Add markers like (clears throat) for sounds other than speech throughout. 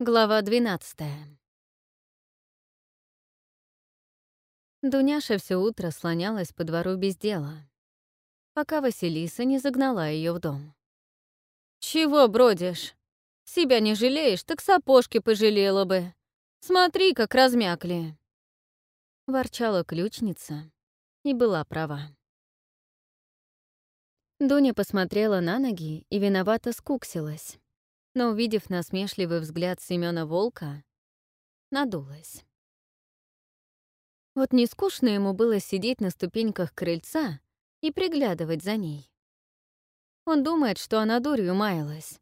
Глава 12 Дуняша все утро слонялась по двору без дела, пока Василиса не загнала ее в дом. «Чего бродишь? Себя не жалеешь, так сапожки пожалела бы. Смотри, как размякли!» Ворчала ключница и была права. Дуня посмотрела на ноги и виновато скуксилась но, увидев насмешливый взгляд Семёна Волка, надулась. Вот не скучно ему было сидеть на ступеньках крыльца и приглядывать за ней. Он думает, что она дурью маялась.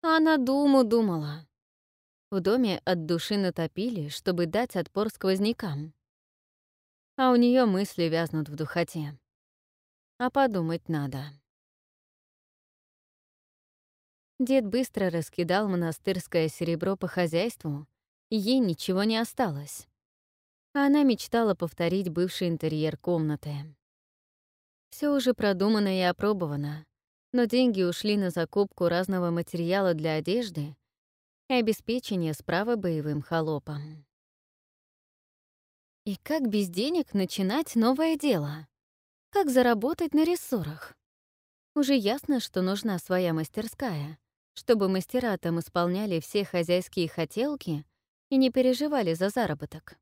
А она думу думала. В доме от души натопили, чтобы дать отпор сквознякам. А у нее мысли вязнут в духоте. А подумать надо. Дед быстро раскидал монастырское серебро по хозяйству, ей ничего не осталось. Она мечтала повторить бывший интерьер комнаты. Все уже продумано и опробовано, но деньги ушли на закупку разного материала для одежды и обеспечение справа боевым холопом. И как без денег начинать новое дело? Как заработать на рессорах? Уже ясно, что нужна своя мастерская, чтобы мастера там исполняли все хозяйские хотелки и не переживали за заработок.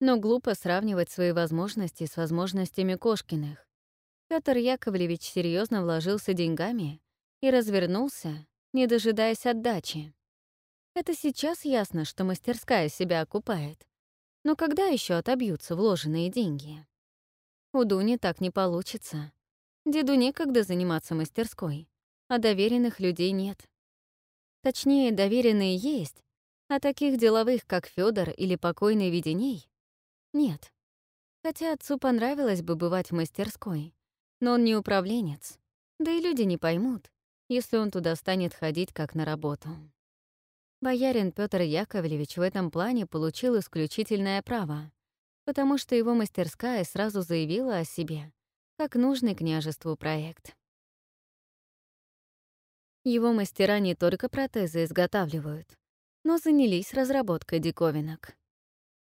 Но глупо сравнивать свои возможности с возможностями Кошкиных. Петр Яковлевич серьезно вложился деньгами и развернулся, не дожидаясь отдачи. Это сейчас ясно, что мастерская себя окупает. Но когда еще отобьются вложенные деньги? У Дуни так не получится. Деду некогда заниматься мастерской, а доверенных людей нет. Точнее, доверенные есть, а таких деловых, как Федор или покойный Веденей, нет. Хотя отцу понравилось бы бывать в мастерской, но он не управленец, да и люди не поймут, если он туда станет ходить как на работу. Боярин Петр Яковлевич в этом плане получил исключительное право, потому что его мастерская сразу заявила о себе, как нужный княжеству проект. Его мастера не только протезы изготавливают, но занялись разработкой диковинок.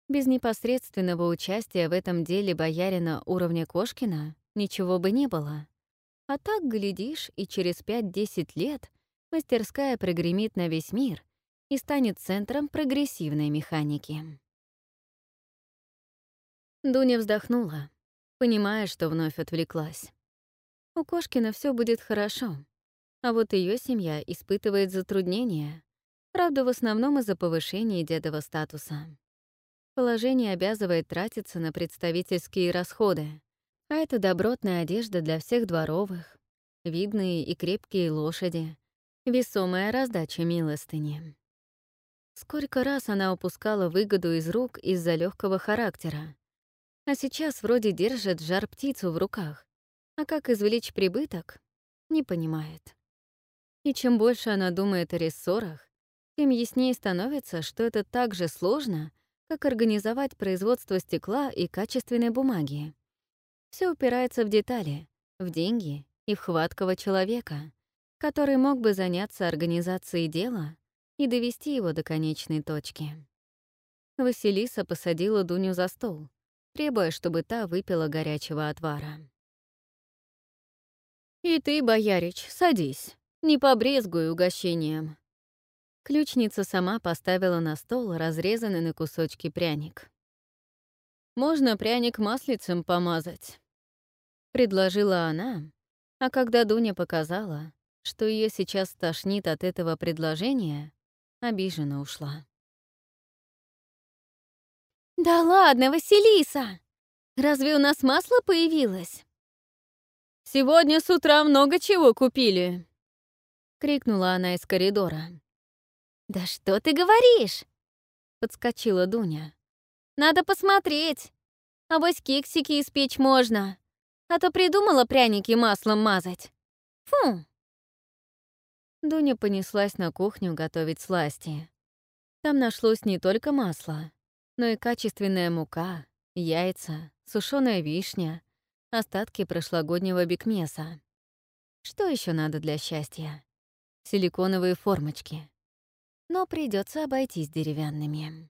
Без непосредственного участия в этом деле боярина уровня Кошкина ничего бы не было. А так, глядишь, и через 5-10 лет мастерская прогремит на весь мир и станет центром прогрессивной механики. Дуня вздохнула, понимая, что вновь отвлеклась. У Кошкина все будет хорошо. А вот ее семья испытывает затруднения, правда, в основном из-за повышения дедова статуса. Положение обязывает тратиться на представительские расходы, а это добротная одежда для всех дворовых, видные и крепкие лошади, весомая раздача милостыни. Сколько раз она упускала выгоду из рук из-за легкого характера, а сейчас вроде держит жар птицу в руках, а как извлечь прибыток — не понимает. И чем больше она думает о рессорах, тем яснее становится, что это так же сложно, как организовать производство стекла и качественной бумаги. Все упирается в детали, в деньги и в хваткого человека, который мог бы заняться организацией дела и довести его до конечной точки. Василиса посадила Дуню за стол, требуя, чтобы та выпила горячего отвара. «И ты, боярич, садись», не побрезгуй угощением. Ключница сама поставила на стол разрезанный на кусочки пряник. «Можно пряник маслицем помазать», — предложила она, а когда Дуня показала, что ее сейчас тошнит от этого предложения, обиженно ушла. «Да ладно, Василиса! Разве у нас масло появилось?» «Сегодня с утра много чего купили», — крикнула она из коридора. «Да что ты говоришь?» — подскочила Дуня. «Надо посмотреть. А вось кексики испечь можно. А то придумала пряники маслом мазать. Фу!» Дуня понеслась на кухню готовить сласти. Там нашлось не только масло, но и качественная мука, яйца, сушеная вишня, остатки прошлогоднего бекмеса. Что еще надо для счастья? Силиконовые формочки. но придется обойтись деревянными.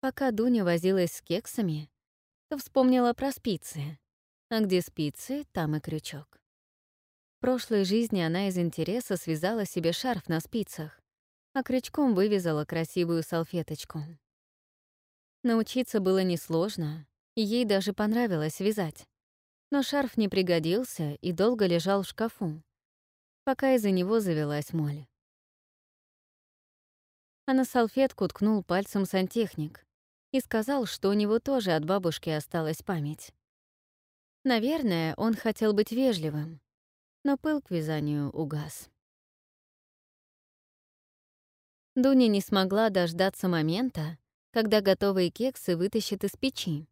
Пока Дуня возилась с кексами, то вспомнила про спицы. А где спицы, там и крючок. В прошлой жизни она из интереса связала себе шарф на спицах, а крючком вывязала красивую салфеточку. Научиться было несложно, и ей даже понравилось вязать. Но шарф не пригодился и долго лежал в шкафу, пока из-за него завелась моль. А на салфетку ткнул пальцем сантехник и сказал, что у него тоже от бабушки осталась память. Наверное, он хотел быть вежливым, но пыл к вязанию угас. Дуня не смогла дождаться момента, когда готовые кексы вытащит из печи,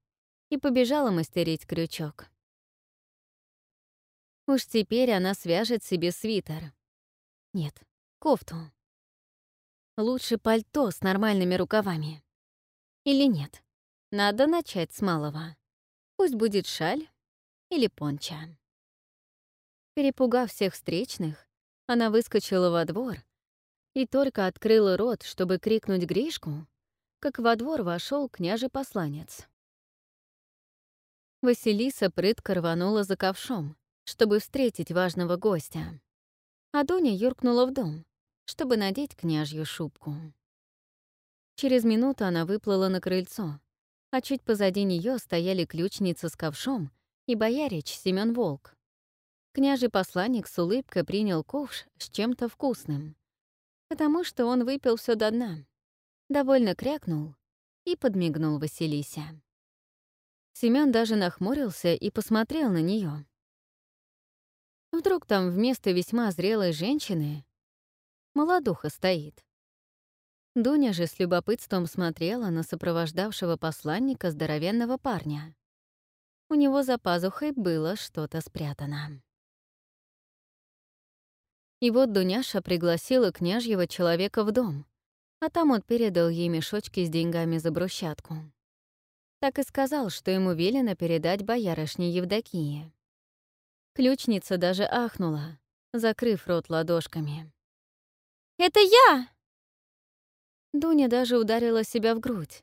и побежала мастерить крючок. Уж теперь она свяжет себе свитер. Нет, кофту. Лучше пальто с нормальными рукавами. Или нет? Надо начать с малого. Пусть будет шаль или понча. Перепугав всех встречных, она выскочила во двор и только открыла рот, чтобы крикнуть Гришку, как во двор вошел княже-посланец. Василиса прытко рванула за ковшом, чтобы встретить важного гостя. А Дуня юркнула в дом, чтобы надеть княжью шубку. Через минуту она выплыла на крыльцо, а чуть позади нее стояли ключница с ковшом и боярич Семён Волк. Княжий посланник с улыбкой принял ковш с чем-то вкусным, потому что он выпил все до дна, довольно крякнул и подмигнул Василисе. Семён даже нахмурился и посмотрел на нее. Вдруг там вместо весьма зрелой женщины молодуха стоит. Дуня же с любопытством смотрела на сопровождавшего посланника здоровенного парня. У него за пазухой было что-то спрятано. И вот Дуняша пригласила княжьего человека в дом, а там он передал ей мешочки с деньгами за брусчатку. Так и сказал, что ему велено передать боярышне Евдокии. Ключница даже ахнула, закрыв рот ладошками. «Это я!» Дуня даже ударила себя в грудь.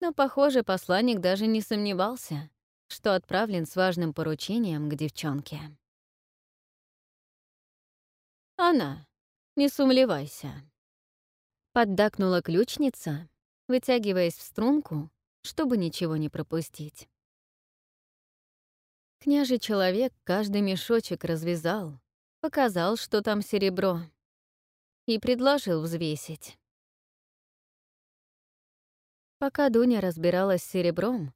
Но, похоже, посланник даже не сомневался, что отправлен с важным поручением к девчонке. «Она, не сумлевайся», — поддакнула ключница, вытягиваясь в струнку, чтобы ничего не пропустить. Княжий человек каждый мешочек развязал, показал, что там серебро, и предложил взвесить. Пока Дуня разбиралась с серебром,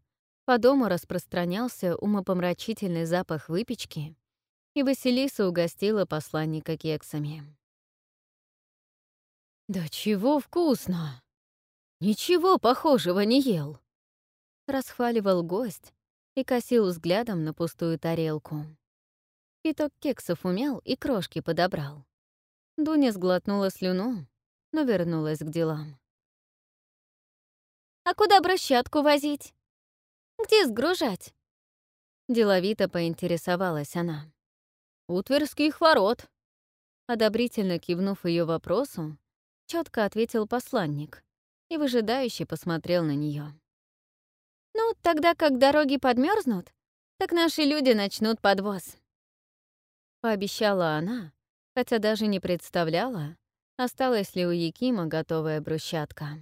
по дому распространялся умопомрачительный запах выпечки, и Василиса угостила посланника кексами. «Да чего вкусно! Ничего похожего не ел!» Расхваливал гость и косил взглядом на пустую тарелку. Пяток кексов умел и крошки подобрал. Дуня сглотнула слюну, но вернулась к делам. А куда брусчатку возить? Где сгружать?» Деловито поинтересовалась она. «У Тверских ворот», — одобрительно кивнув ее вопросу, четко ответил посланник и выжидающе посмотрел на нее. «Ну, тогда как дороги подмерзнут, так наши люди начнут подвоз», — пообещала она, хотя даже не представляла, осталась ли у Якима готовая брусчатка.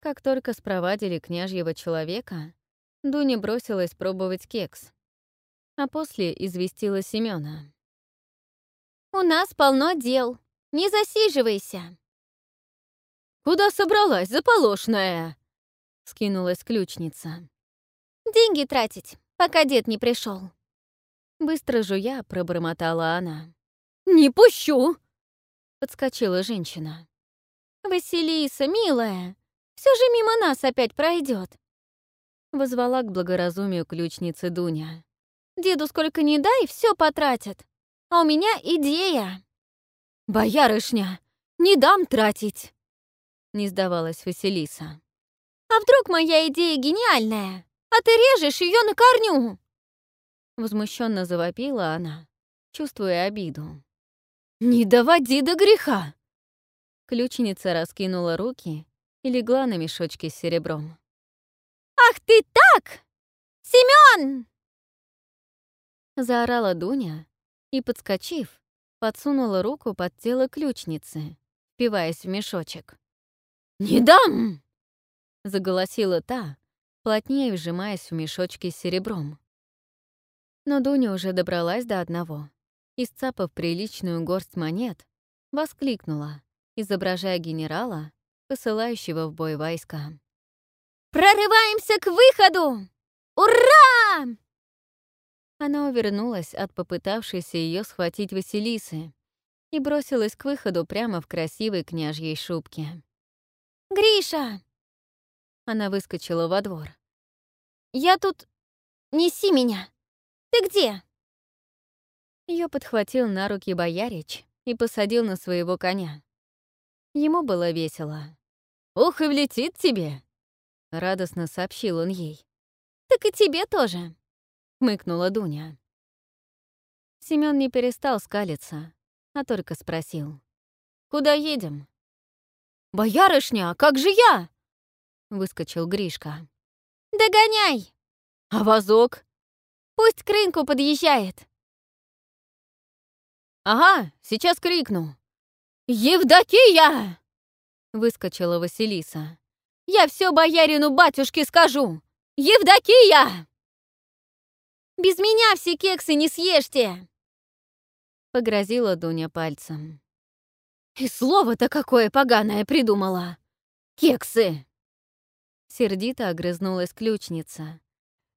Как только спровадили княжьего человека, Дуня бросилась пробовать кекс, а после известила Семёна. «У нас полно дел. Не засиживайся!» «Куда собралась, заполошная?» — скинулась ключница. «Деньги тратить, пока дед не пришел. Быстро жуя, пробормотала она. «Не пущу!» — подскочила женщина. «Василиса, милая, все же мимо нас опять пройдет. Возвала к благоразумию ключницы Дуня. Деду сколько не дай, все потратят. А у меня идея. Боярышня, не дам тратить. Не сдавалась Василиса. А вдруг моя идея гениальная, а ты режешь ее на корню? Возмущенно завопила она, чувствуя обиду. «Не доводи до греха!» Ключеница раскинула руки и легла на мешочки с серебром. «Ах ты так! Семён!» Заорала Дуня и, подскочив, подсунула руку под тело ключницы, впиваясь в мешочек. «Не дам!» — заголосила та, плотнее вжимаясь в мешочки с серебром. Но Дуня уже добралась до одного и, приличную горсть монет, воскликнула, изображая генерала, посылающего в бой войска. «Прорываемся к выходу! Ура!» Она увернулась от попытавшейся ее схватить Василисы и бросилась к выходу прямо в красивой княжьей шубке. «Гриша!» Она выскочила во двор. «Я тут... Неси меня! Ты где?» Ее подхватил на руки боярич и посадил на своего коня. Ему было весело. «Ух, и влетит тебе!» — радостно сообщил он ей. «Так и тебе тоже!» — хмыкнула Дуня. Семён не перестал скалиться, а только спросил. «Куда едем?» «Боярышня, как же я?» — выскочил Гришка. «Догоняй!» «А вазок?» «Пусть к рынку подъезжает!» «Ага, сейчас крикну!» «Евдокия!» — выскочила Василиса. «Я все боярину батюшке скажу! Евдокия!» «Без меня все кексы не съешьте!» Погрозила Дуня пальцем. «И слово-то какое поганое придумала! Кексы!» Сердито огрызнулась ключница.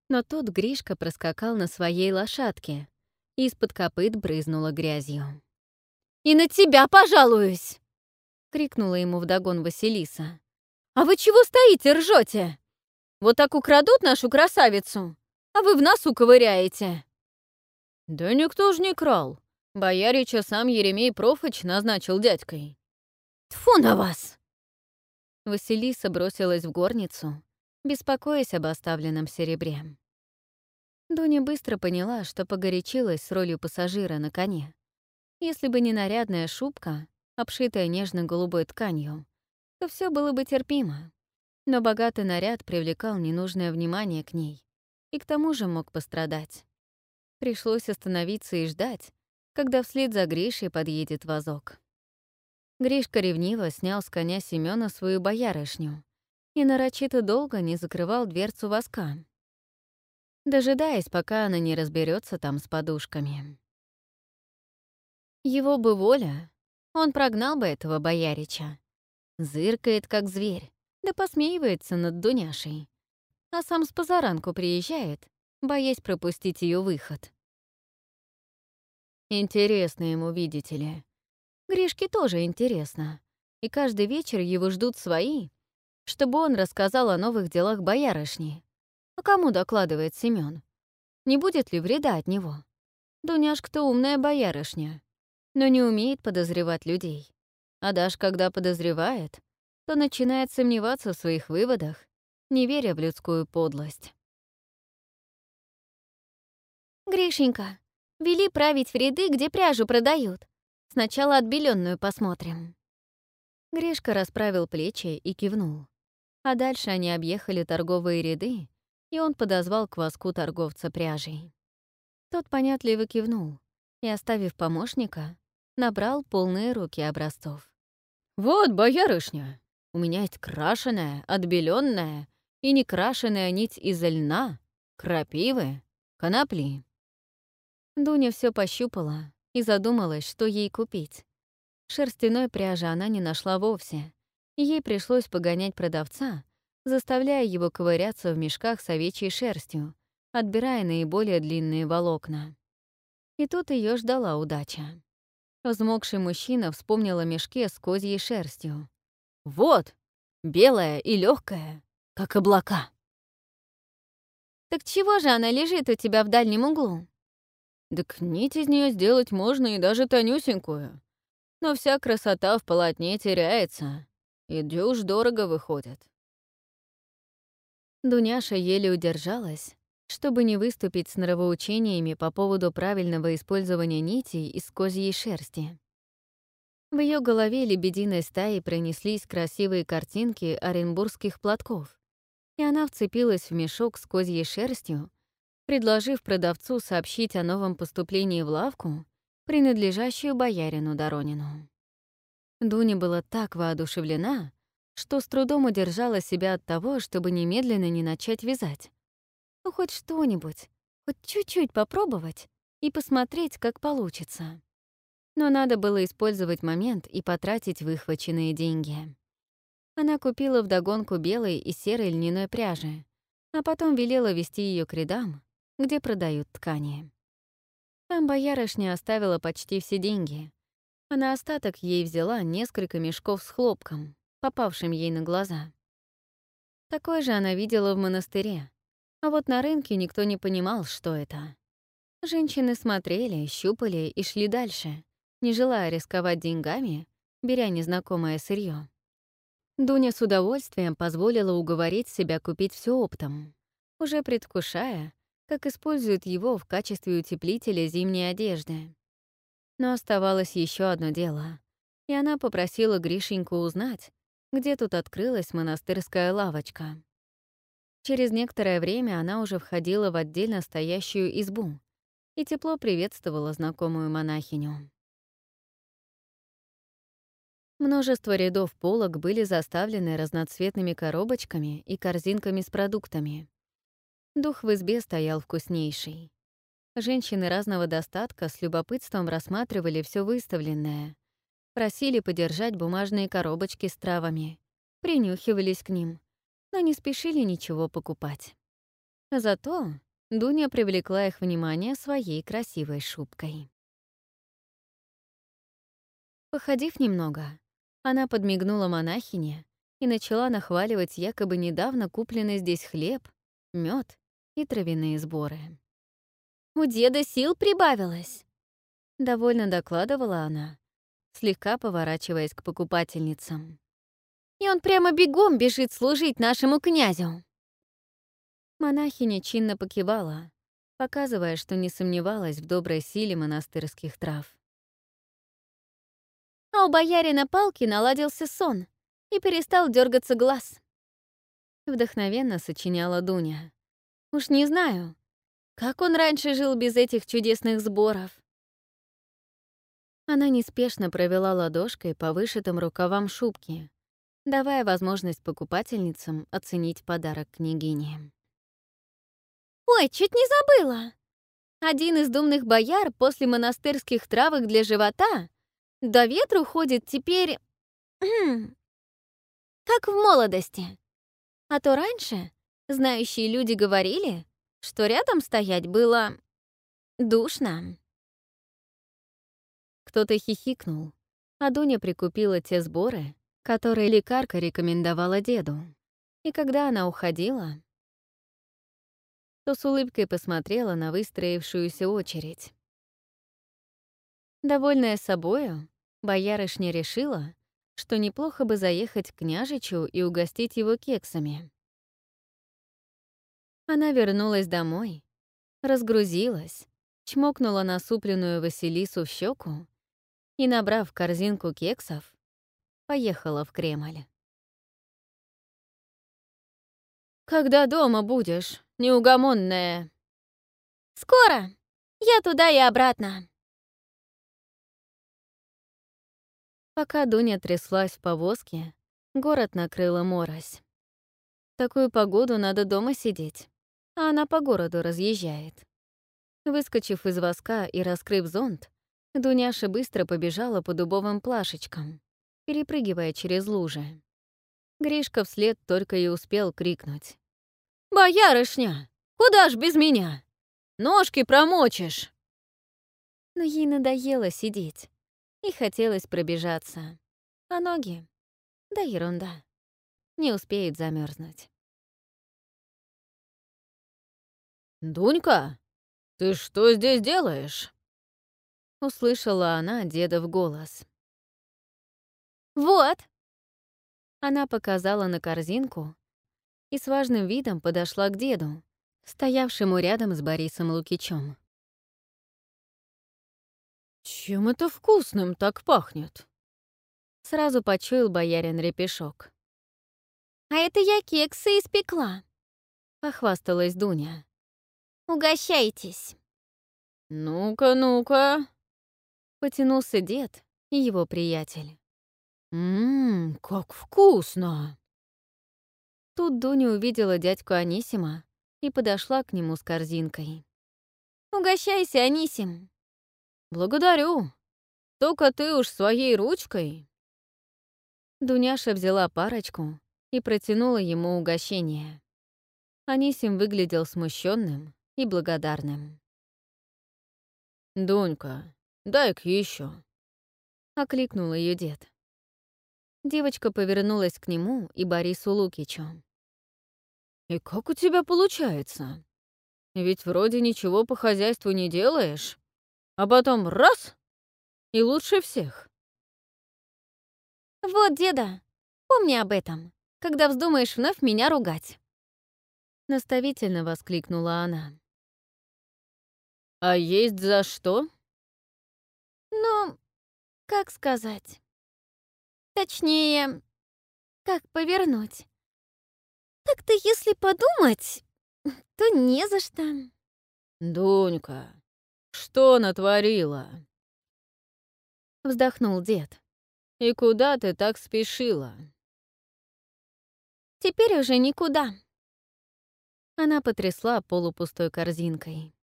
Но тут Гришка проскакал на своей лошадке, и из-под копыт брызнула грязью. «И на тебя пожалуюсь!» — крикнула ему вдогон Василиса. «А вы чего стоите, ржете? Вот так украдут нашу красавицу, а вы в носу ковыряете!» «Да никто ж не крал. Боярича сам Еремей Профыч назначил дядькой». «Тьфу на вас!» Василиса бросилась в горницу, беспокоясь об оставленном серебре. Дуня быстро поняла, что погорячилась с ролью пассажира на коне. Если бы не нарядная шубка, обшитая нежно-голубой тканью, то все было бы терпимо. Но богатый наряд привлекал ненужное внимание к ней и к тому же мог пострадать. Пришлось остановиться и ждать, когда вслед за Гришей подъедет вазок. Гришка ревниво снял с коня Семёна свою боярышню и нарочито долго не закрывал дверцу воска, дожидаясь, пока она не разберется там с подушками. Его бы воля, он прогнал бы этого боярича. Зыркает, как зверь, да посмеивается над Дуняшей. А сам с позаранку приезжает, боясь пропустить ее выход. Интересно ему, видите ли. Гришке тоже интересно. И каждый вечер его ждут свои, чтобы он рассказал о новых делах боярышни. А кому докладывает Семён? Не будет ли вреда от него? Дуняшка-то умная боярышня, но не умеет подозревать людей. А даже когда подозревает, то начинает сомневаться в своих выводах, не веря в людскую подлость. «Гришенька, вели править в ряды, где пряжу продают. Сначала отбеленную посмотрим». Гришка расправил плечи и кивнул. А дальше они объехали торговые ряды, и он подозвал к воску торговца пряжей. Тот понятливо кивнул и, оставив помощника, набрал полные руки образцов. «Вот, боярышня, у меня есть крашеная, отбеленная и некрашенная нить из льна, крапивы, конопли». Дуня все пощупала и задумалась, что ей купить. Шерстяной пряжи она не нашла вовсе, ей пришлось погонять продавца, заставляя его ковыряться в мешках с овечьей шерстью, отбирая наиболее длинные волокна. И тут ее ждала удача. Взмокший мужчина вспомнил о мешке с козьей шерстью. «Вот! Белая и легкая, как облака!» «Так чего же она лежит у тебя в дальнем углу?» Так нить из нее сделать можно и даже тонюсенькую. Но вся красота в полотне теряется, и дюж дорого выходит. Дуняша еле удержалась, чтобы не выступить с нравоучениями по поводу правильного использования нитей из козьей шерсти. В ее голове лебединой стаи пронеслись красивые картинки оренбургских платков, и она вцепилась в мешок с козьей шерстью, предложив продавцу сообщить о новом поступлении в лавку, принадлежащую боярину Доронину. Дуня была так воодушевлена, что с трудом удержала себя от того, чтобы немедленно не начать вязать. Ну, хоть что-нибудь, хоть чуть-чуть попробовать и посмотреть, как получится. Но надо было использовать момент и потратить выхваченные деньги. Она купила вдогонку белой и серой льняной пряжи, а потом велела вести ее к рядам, где продают ткани. Там боярышня оставила почти все деньги, а на остаток ей взяла несколько мешков с хлопком, попавшим ей на глаза. Такое же она видела в монастыре, а вот на рынке никто не понимал, что это. Женщины смотрели, щупали и шли дальше, не желая рисковать деньгами, беря незнакомое сырье. Дуня с удовольствием позволила уговорить себя купить все оптом, уже предвкушая, как используют его в качестве утеплителя зимней одежды. Но оставалось еще одно дело, и она попросила Гришеньку узнать, где тут открылась монастырская лавочка. Через некоторое время она уже входила в отдельно стоящую избу и тепло приветствовала знакомую монахиню. Множество рядов полок были заставлены разноцветными коробочками и корзинками с продуктами. Дух в избе стоял вкуснейший. Женщины разного достатка с любопытством рассматривали все выставленное, просили подержать бумажные коробочки с травами, принюхивались к ним, но не спешили ничего покупать. Зато Дуня привлекла их внимание своей красивой шубкой. Походив немного, она подмигнула монахине и начала нахваливать якобы недавно купленный здесь хлеб, мед и травяные сборы. «У деда сил прибавилось», — довольно докладывала она, слегка поворачиваясь к покупательницам. «И он прямо бегом бежит служить нашему князю». Монахиня чинно покивала, показывая, что не сомневалась в доброй силе монастырских трав а у боярина Палки наладился сон и перестал дергаться глаз. Вдохновенно сочиняла Дуня. Уж не знаю, как он раньше жил без этих чудесных сборов. Она неспешно провела ладошкой по вышитым рукавам шубки, давая возможность покупательницам оценить подарок княгине. «Ой, чуть не забыла! Один из думных бояр после монастырских травок для живота до ветру ходит теперь... (clears throat) как в молодости. А то раньше знающие люди говорили, что рядом стоять было... душно. Кто-то хихикнул, а Дуня прикупила те сборы, которые лекарка рекомендовала деду. И когда она уходила, то с улыбкой посмотрела на выстроившуюся очередь. Довольная собою, боярышня решила, что неплохо бы заехать к княжичу и угостить его кексами. Она вернулась домой, разгрузилась, чмокнула насупленную Василису в щеку и, набрав корзинку кексов, поехала в Кремль. «Когда дома будешь, неугомонная?» «Скоро. Я туда и обратно». Пока Дуня тряслась в повозке, город накрыла морось. Такую погоду надо дома сидеть, а она по городу разъезжает. Выскочив из воска и раскрыв зонт, Дуняша быстро побежала по дубовым плашечкам, перепрыгивая через лужи. Гришка вслед только и успел крикнуть. «Боярышня, куда ж без меня? Ножки промочишь!» Но ей надоело сидеть и хотелось пробежаться. А ноги? Да ерунда. Не успеет замерзнуть. «Дунька, ты что здесь делаешь?» Услышала она деда в голос. «Вот!» Она показала на корзинку и с важным видом подошла к деду, стоявшему рядом с Борисом Лукичем. «Чем это вкусным так пахнет?» Сразу почуял боярин репешок. «А это я кексы испекла», — похвасталась Дуня. «Угощайтесь». «Ну-ка, ну-ка», — потянулся дед и его приятель. «Ммм, как вкусно!» Тут Дуня увидела дядьку Анисима и подошла к нему с корзинкой. «Угощайся, Анисим!» «Благодарю. Только ты уж своей ручкой». Дуняша взяла парочку и протянула ему угощение. Анисим выглядел смущенным и благодарным. «Дунька, дай-ка еще, окликнул ее дед. Девочка повернулась к нему и Борису Лукичу. «И как у тебя получается? Ведь вроде ничего по хозяйству не делаешь, а потом раз — и лучше всех». «Вот, деда, помни об этом, когда вздумаешь вновь меня ругать». Наставительно воскликнула она. «А есть за что?» «Ну, как сказать?» Точнее, как повернуть. Так-то, если подумать, (laughs) то не за что. «Дунька, что натворила?» Вздохнул дед. «И куда ты так спешила?» «Теперь уже никуда». Она потрясла полупустой корзинкой.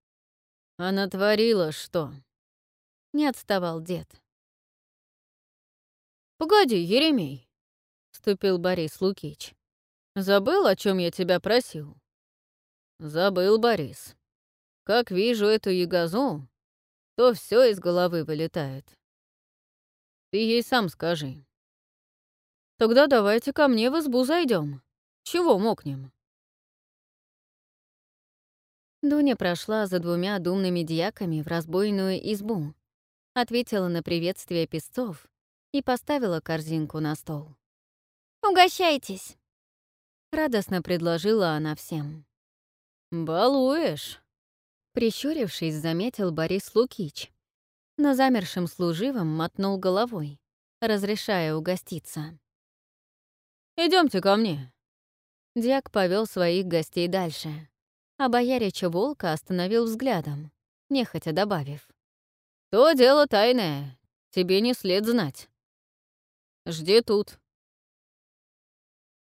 «А натворила что?» Не отставал дед. «Погоди, Еремей», — вступил Борис Лукич. «Забыл, о чем я тебя просил?» «Забыл, Борис. Как вижу эту ягозу, то все из головы вылетает. Ты ей сам скажи». «Тогда давайте ко мне в избу зайдем. Чего мокнем?» Дуня прошла за двумя думными дьяками в разбойную избу, ответила на приветствие песцов и поставила корзинку на стол. «Угощайтесь!» — радостно предложила она всем. «Балуешь!» — прищурившись, заметил Борис Лукич. Но замершим служивым мотнул головой, разрешая угоститься. Идемте ко мне!» Дьяк повел своих гостей дальше, а боярича Волка остановил взглядом, нехотя добавив. «То дело тайное, тебе не след знать. Жди тут».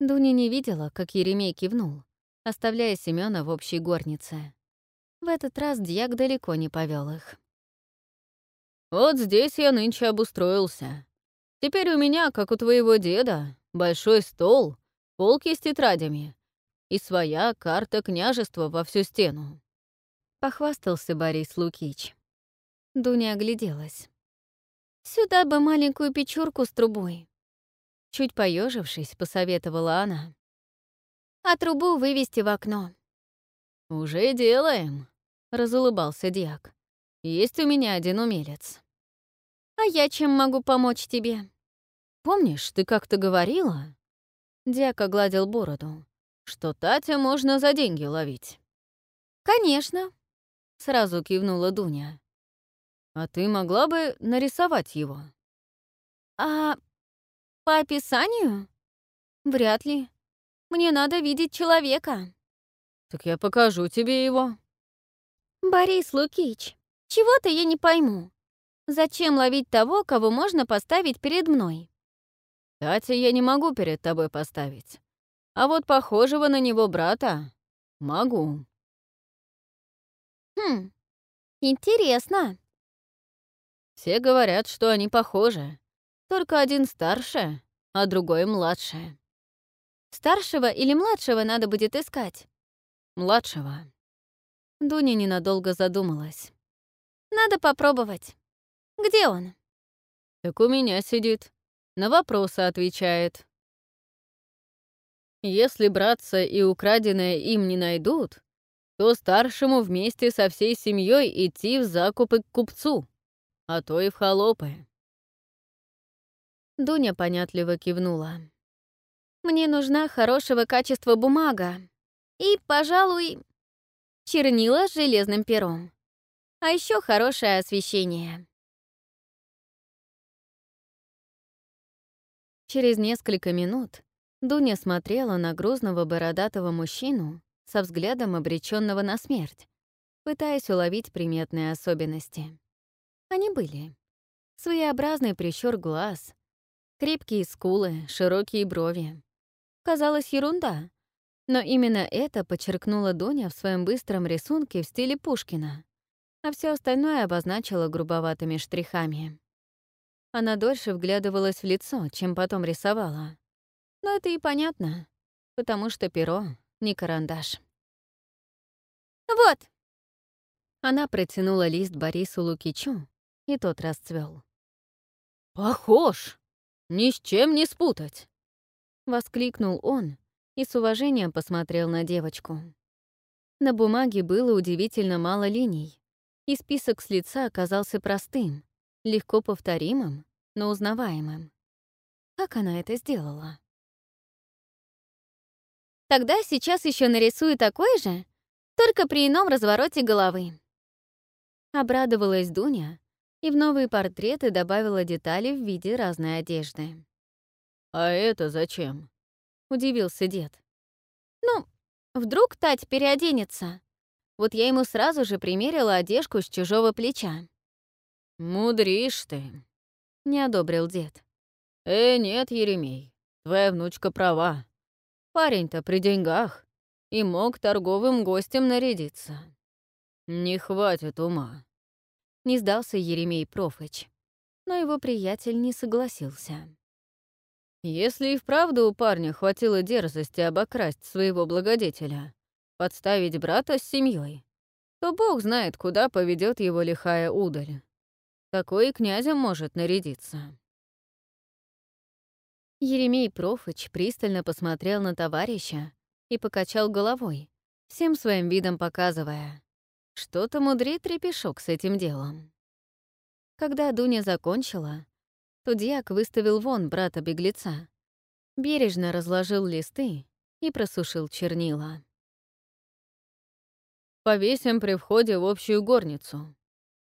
Дуня не видела, как Еремей кивнул, оставляя Семёна в общей горнице. В этот раз дьяк далеко не повел их. «Вот здесь я нынче обустроился. Теперь у меня, как у твоего деда, большой стол, полки с тетрадями и своя карта княжества во всю стену». Похвастался Борис Лукич. Дуня огляделась. «Сюда бы маленькую печурку с трубой. Чуть поежившись, посоветовала она. А трубу вывести в окно. «Уже делаем», — разулыбался Диак. «Есть у меня один умелец». «А я чем могу помочь тебе?» «Помнишь, ты как-то говорила?» Диак огладил бороду. «Что Татя можно за деньги ловить». «Конечно», — сразу кивнула Дуня. «А ты могла бы нарисовать его?» «А по описанию? Вряд ли. Мне надо видеть человека. Так я покажу тебе его. Борис Лукич, чего-то я не пойму. Зачем ловить того, кого можно поставить перед мной? Татя я не могу перед тобой поставить. А вот похожего на него брата могу. Хм, интересно. Все говорят, что они похожи. Только один старше, а другой младше. Старшего или младшего надо будет искать? Младшего. Дуня ненадолго задумалась. Надо попробовать. Где он? Так у меня сидит. На вопросы отвечает. Если братца и украденное им не найдут, то старшему вместе со всей семьей идти в закупы к купцу, а то и в холопы. Дуня понятливо кивнула. «Мне нужна хорошего качества бумага. И, пожалуй, чернила с железным пером. А еще хорошее освещение». Через несколько минут Дуня смотрела на грузного бородатого мужчину со взглядом обреченного на смерть, пытаясь уловить приметные особенности. Они были. Своеобразный прищур глаз, крепкие скулы, широкие брови. Казалось, ерунда, но именно это подчеркнула Дуня в своем быстром рисунке в стиле Пушкина, а все остальное обозначила грубоватыми штрихами. Она дольше вглядывалась в лицо, чем потом рисовала. Но это и понятно, потому что перо — не карандаш. «Вот!» Она протянула лист Борису Лукичу, и тот расцвел. «Похож! Ни с чем не спутать!» — воскликнул он и с уважением посмотрел на девочку. На бумаге было удивительно мало линий, и список с лица оказался простым, легко повторимым, но узнаваемым. Как она это сделала? Тогда сейчас еще нарисую такой же, только при ином развороте головы. Обрадовалась Дуня и в новые портреты добавила детали в виде разной одежды. «А это зачем?» — удивился дед. «Ну, вдруг Тать переоденется. Вот я ему сразу же примерила одежку с чужого плеча». «Мудришь ты», — не одобрил дед. «Э, нет, Еремей, твоя внучка права. Парень-то при деньгах и мог торговым гостем нарядиться. Не хватит ума». Не сдался Еремей Профыч, но его приятель не согласился. Если и вправду у парня хватило дерзости обокрасть своего благодетеля, подставить брата с семьей, то бог знает, куда поведет его лихая удаль. Такой и князем может нарядиться. Еремей Профыч пристально посмотрел на товарища и покачал головой, всем своим видом показывая. Что-то мудрит репешок с этим делом. Когда Дуня закончила, то дьяк выставил вон брата-беглеца, бережно разложил листы и просушил чернила. «Повесим при входе в общую горницу,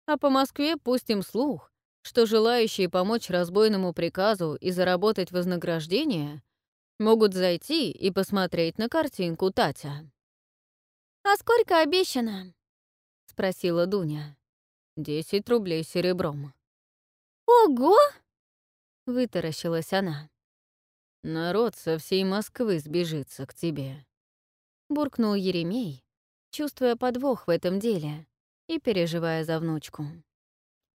а по Москве пустим слух, что желающие помочь разбойному приказу и заработать вознаграждение могут зайти и посмотреть на картинку Татя». «А сколько обещано?» — спросила Дуня. «Десять рублей серебром». «Ого!» — вытаращилась она. «Народ со всей Москвы сбежится к тебе», — буркнул Еремей, чувствуя подвох в этом деле и переживая за внучку.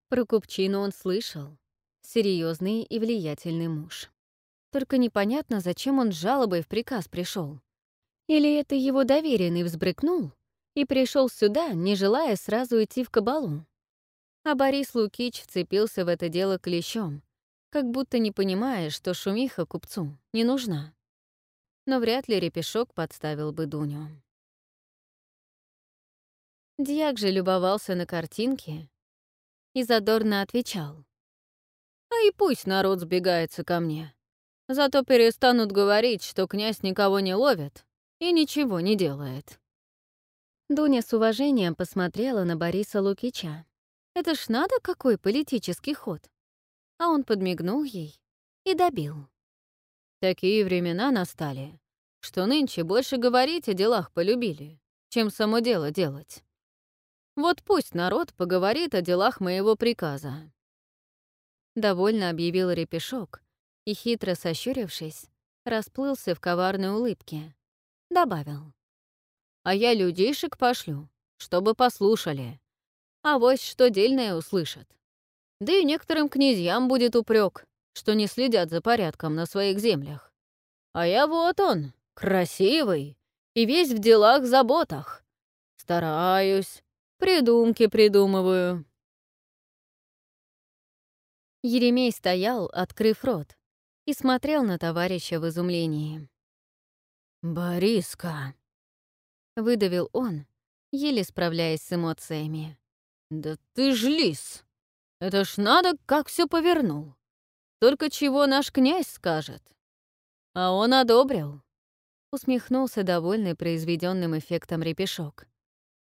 Про купчину он слышал. Серьезный и влиятельный муж. Только непонятно, зачем он с жалобой в приказ пришел. Или это его доверенный взбрыкнул и пришел сюда, не желая сразу идти в кабалу. А Борис Лукич вцепился в это дело клещом, как будто не понимая, что шумиха купцу не нужна. Но вряд ли репешок подставил бы Дуню. Дьяк же любовался на картинке и задорно отвечал. «А и пусть народ сбегается ко мне. Зато перестанут говорить, что князь никого не ловит и ничего не делает». Дуня с уважением посмотрела на Бориса Лукича. Это ж надо какой политический ход а он подмигнул ей и добил. Такие времена настали, что нынче больше говорить о делах полюбили, чем само дело делать. Вот пусть народ поговорит о делах моего приказа. Довольно объявил Репешок и, хитро сощурившись, расплылся в коварной улыбке. Добавил. «А я людейшек пошлю, чтобы послушали. А вось что дельное услышат. Да и некоторым князьям будет упрек, что не следят за порядком на своих землях. А я вот он, красивый и весь в делах-заботах. Стараюсь, придумки придумываю. Еремей стоял, открыв рот, и смотрел на товарища в изумлении. «Бориска!» — выдавил он, еле справляясь с эмоциями. «Да ты ж лис!» Это ж надо, как все повернул. Только чего наш князь скажет. А он одобрил. Усмехнулся довольный произведенным эффектом репешок.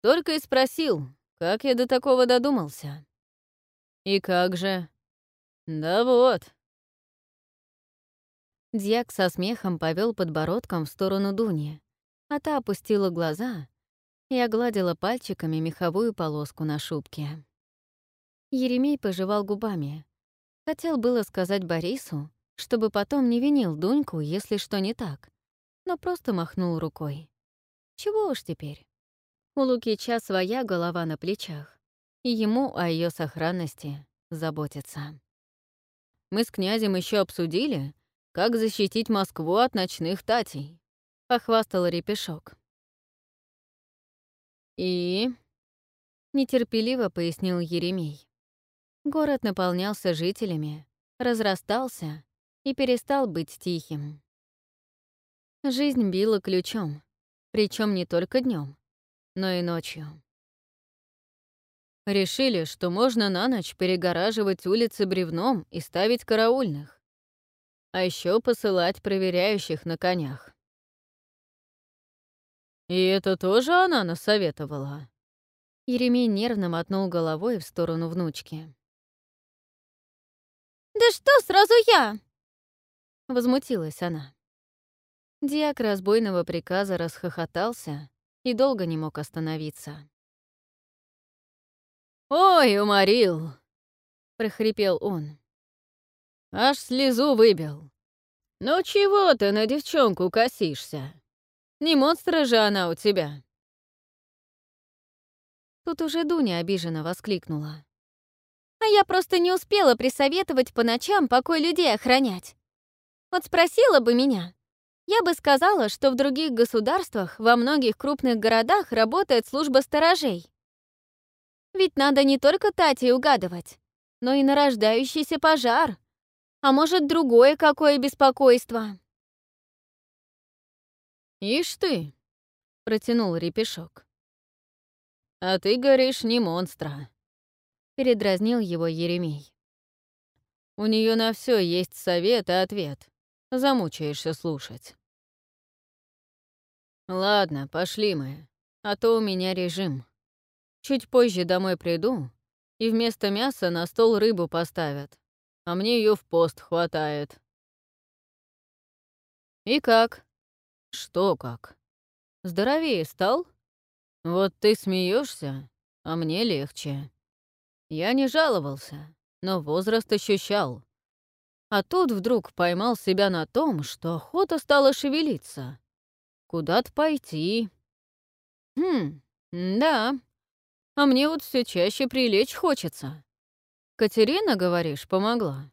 Только и спросил, как я до такого додумался. И как же? Да вот. Дьяк со смехом повел подбородком в сторону Дуни, а та опустила глаза и огладила пальчиками меховую полоску на шубке. Еремей пожевал губами. Хотел было сказать Борису, чтобы потом не винил Дуньку, если что не так, но просто махнул рукой. Чего уж теперь. У Лукича своя голова на плечах, и ему о ее сохранности заботиться. Мы с князем еще обсудили, как защитить Москву от ночных татей, похвастал Репешок. И нетерпеливо пояснил Еремей. Город наполнялся жителями, разрастался и перестал быть тихим. Жизнь била ключом, причем не только днем, но и ночью. Решили, что можно на ночь перегораживать улицы бревном и ставить караульных, а еще посылать проверяющих на конях. «И это тоже она насоветовала?» Еремей нервно мотнул головой в сторону внучки. «Да что сразу я?» Возмутилась она. Диак разбойного приказа расхохотался и долго не мог остановиться. «Ой, уморил!» — прохрипел он. «Аж слезу выбил. Ну чего ты на девчонку косишься? Не монстра же она у тебя!» Тут уже Дуня обиженно воскликнула. «А я просто не успела присоветовать по ночам покой людей охранять. Вот спросила бы меня, я бы сказала, что в других государствах, во многих крупных городах работает служба сторожей. Ведь надо не только Тати угадывать, но и нарождающийся пожар. А может, другое какое беспокойство. «Ишь ты!» — протянул репешок. «А ты говоришь не монстра», — передразнил его Еремей. «У нее на все есть совет и ответ. Замучаешься слушать». «Ладно, пошли мы, а то у меня режим. Чуть позже домой приду, и вместо мяса на стол рыбу поставят, а мне ее в пост хватает». «И как?» «Что как? Здоровее стал? Вот ты смеешься, а мне легче. Я не жаловался, но возраст ощущал. А тут вдруг поймал себя на том, что охота стала шевелиться. Куда-то пойти. Хм, да. А мне вот все чаще прилечь хочется. Катерина, говоришь, помогла?»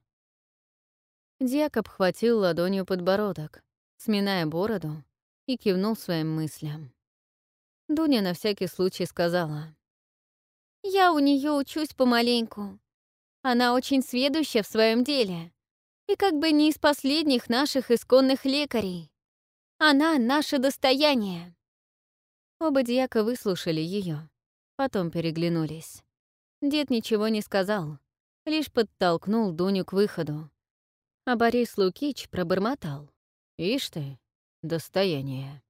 Дьяк обхватил ладонью подбородок, сминая бороду, и кивнул своим мыслям. Дуня на всякий случай сказала. «Я у нее учусь помаленьку. Она очень сведуща в своем деле и как бы не из последних наших исконных лекарей. Она — наше достояние». Оба дьяка выслушали ее, потом переглянулись. Дед ничего не сказал, лишь подтолкнул Дуню к выходу. А Борис Лукич пробормотал. «Ишь ты, достояние».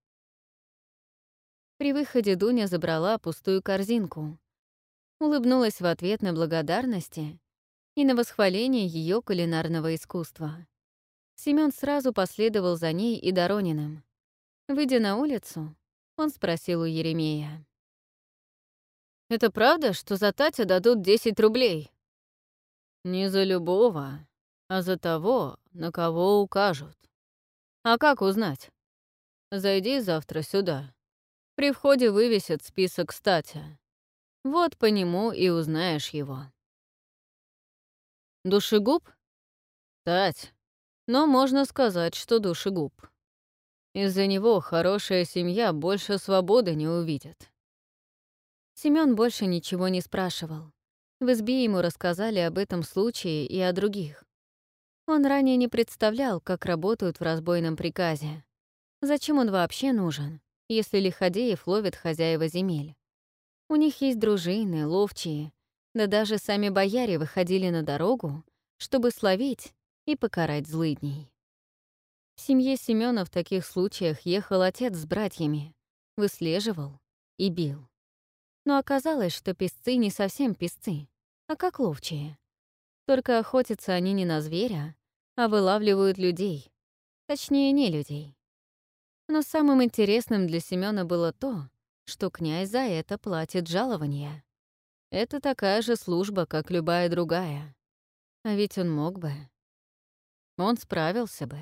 При выходе Дуня забрала пустую корзинку, улыбнулась в ответ на благодарности и на восхваление ее кулинарного искусства. Семён сразу последовал за ней и Дорониным. Выйдя на улицу, он спросил у Еремея. «Это правда, что за Татя дадут 10 рублей?» «Не за любого, а за того, на кого укажут. А как узнать? Зайди завтра сюда. При входе вывесят список статя. Вот по нему и узнаешь его». Душегуб? Тать. Но можно сказать, что душегуб. Из-за него хорошая семья больше свободы не увидит. Семён больше ничего не спрашивал. В избе ему рассказали об этом случае и о других. Он ранее не представлял, как работают в разбойном приказе. Зачем он вообще нужен, если лиходеев ловят хозяева земель? У них есть дружины, ловчие, да даже сами бояре выходили на дорогу, чтобы словить и покарать злыдней. В семье Семёна в таких случаях ехал отец с братьями, выслеживал и бил. Но оказалось, что песцы не совсем песцы, а как ловчие. Только охотятся они не на зверя, а вылавливают людей. Точнее, не людей. Но самым интересным для Семёна было то, что князь за это платит жалование. Это такая же служба, как любая другая. А ведь он мог бы. Он справился бы.